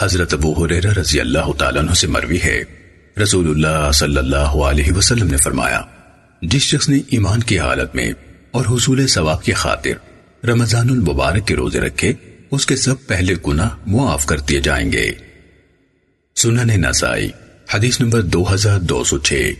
حضرت ابو حریرہ رضی اللہ تعالیٰ عنہ سے مروی ہے۔ رسول اللہ صلی اللہ علیہ وسلم نے فرمایا، جس شخص نے ایمان کی حالت میں اور حصول ثواب کی خاطر رمضان المبارک کے روزے رکھے، اس کے سب پہلے گناہ معاف کر دیے جائیں گے۔ سنن نسائی، حدیث نمبر دو ہزار دو سو چھ۔